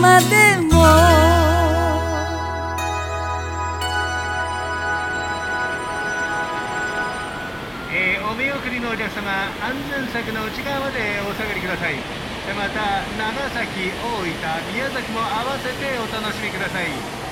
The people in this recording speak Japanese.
までも。えお見送りのお客様安全柵の内側までお下がりください。また長崎大分宮崎も合わせてお楽しみください。